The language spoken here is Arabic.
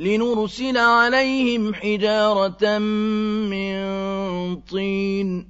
لنرسل عليهم حجارة من طين.